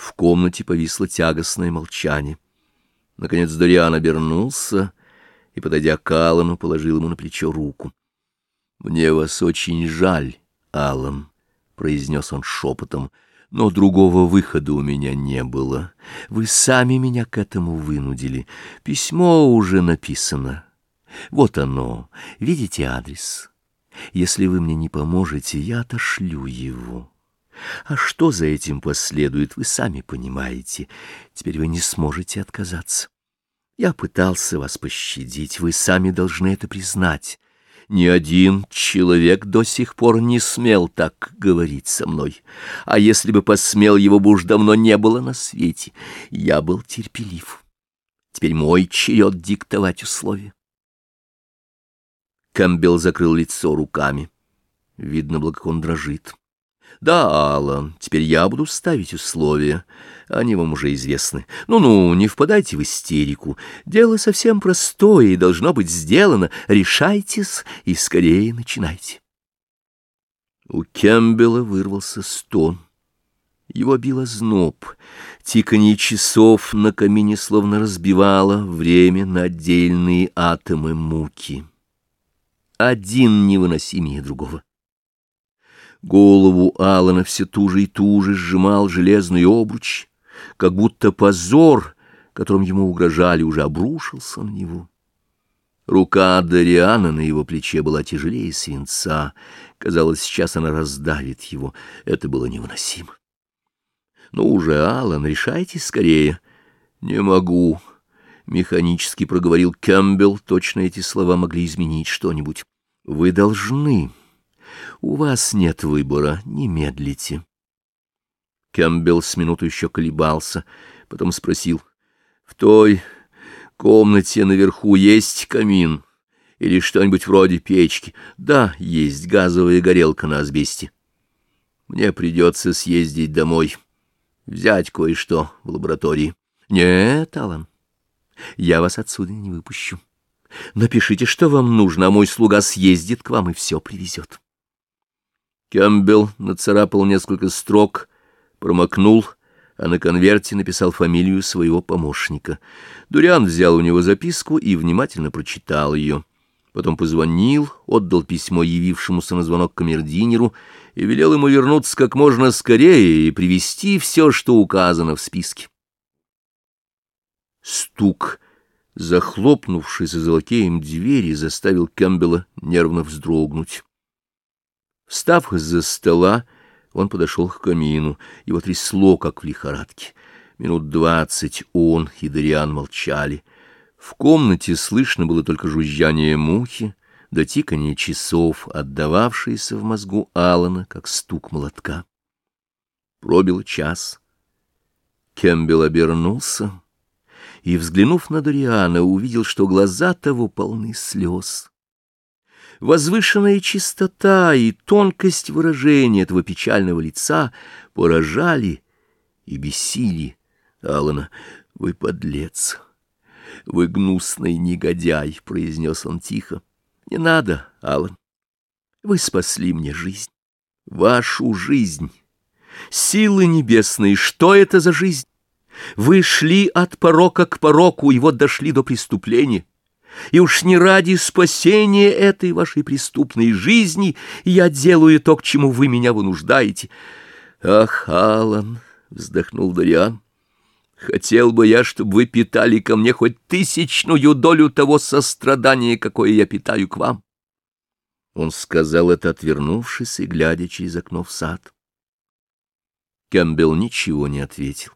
В комнате повисло тягостное молчание. Наконец Дориан обернулся и, подойдя к Аллану, положил ему на плечо руку. — Мне вас очень жаль, Аллан, — произнес он шепотом, — но другого выхода у меня не было. Вы сами меня к этому вынудили. Письмо уже написано. Вот оно. Видите адрес? Если вы мне не поможете, я отошлю его. А что за этим последует, вы сами понимаете. Теперь вы не сможете отказаться. Я пытался вас пощадить, вы сами должны это признать. Ни один человек до сих пор не смел так говорить со мной. А если бы посмел, его бы уж давно не было на свете. Я был терпелив. Теперь мой черед диктовать условия. Кэмпбелл закрыл лицо руками. Видно было, как он дрожит. Да, Аллан, теперь я буду ставить условия. Они вам уже известны. Ну-ну, не впадайте в истерику. Дело совсем простое и должно быть сделано. Решайтесь и скорее начинайте. У Кембела вырвался стон. Его било зноб. Тиканье часов на камине словно разбивало время на отдельные атомы муки. Один невыносимее другого. Голову Алана все туже и туже сжимал железный обруч, как будто позор, которым ему угрожали, уже обрушился на него. Рука Дариана на его плече была тяжелее свинца. Казалось, сейчас она раздавит его. Это было невыносимо. «Ну уже, Алан, решайтесь скорее». «Не могу», — механически проговорил Кэмпбелл. Точно эти слова могли изменить что-нибудь. «Вы должны». У вас нет выбора, не медлите. Кэмпбелл с минуту еще колебался, потом спросил, «В той комнате наверху есть камин или что-нибудь вроде печки?» «Да, есть газовая горелка на асбесте. Мне придется съездить домой, взять кое-что в лаборатории». «Нет, Алан, я вас отсюда не выпущу. Напишите, что вам нужно, а мой слуга съездит к вам и все привезет». Кэмпбелл нацарапал несколько строк, промокнул, а на конверте написал фамилию своего помощника. Дуриан взял у него записку и внимательно прочитал ее. Потом позвонил, отдал письмо явившемуся на звонок камердинеру и велел ему вернуться как можно скорее и привести все, что указано в списке. Стук, захлопнувшийся за лакеем двери, заставил Кэмпбелла нервно вздрогнуть. Встав из-за стола, он подошел к камину. Его трясло, как в лихорадке. Минут двадцать он и Дариан молчали. В комнате слышно было только жужжание мухи, да тиканье часов, отдававшиеся в мозгу Алана, как стук молотка. Пробил час. Кембел обернулся и, взглянув на Дориана, увидел, что глаза того полны слез. Возвышенная чистота и тонкость выражения этого печального лица поражали и бесили Алана. «Вы подлец! Вы гнусный негодяй!» — произнес он тихо. «Не надо, Алан. Вы спасли мне жизнь. Вашу жизнь. Силы небесные, что это за жизнь? Вы шли от порока к пороку, и вот дошли до преступления. И уж не ради спасения этой вашей преступной жизни я делаю то, к чему вы меня вынуждаете. Ах, Алан, вздохнул Дариан, хотел бы я, чтобы вы питали ко мне хоть тысячную долю того сострадания, какое я питаю к вам. Он сказал это, отвернувшись и глядя через окно в сад. Кэмпбелл ничего не ответил.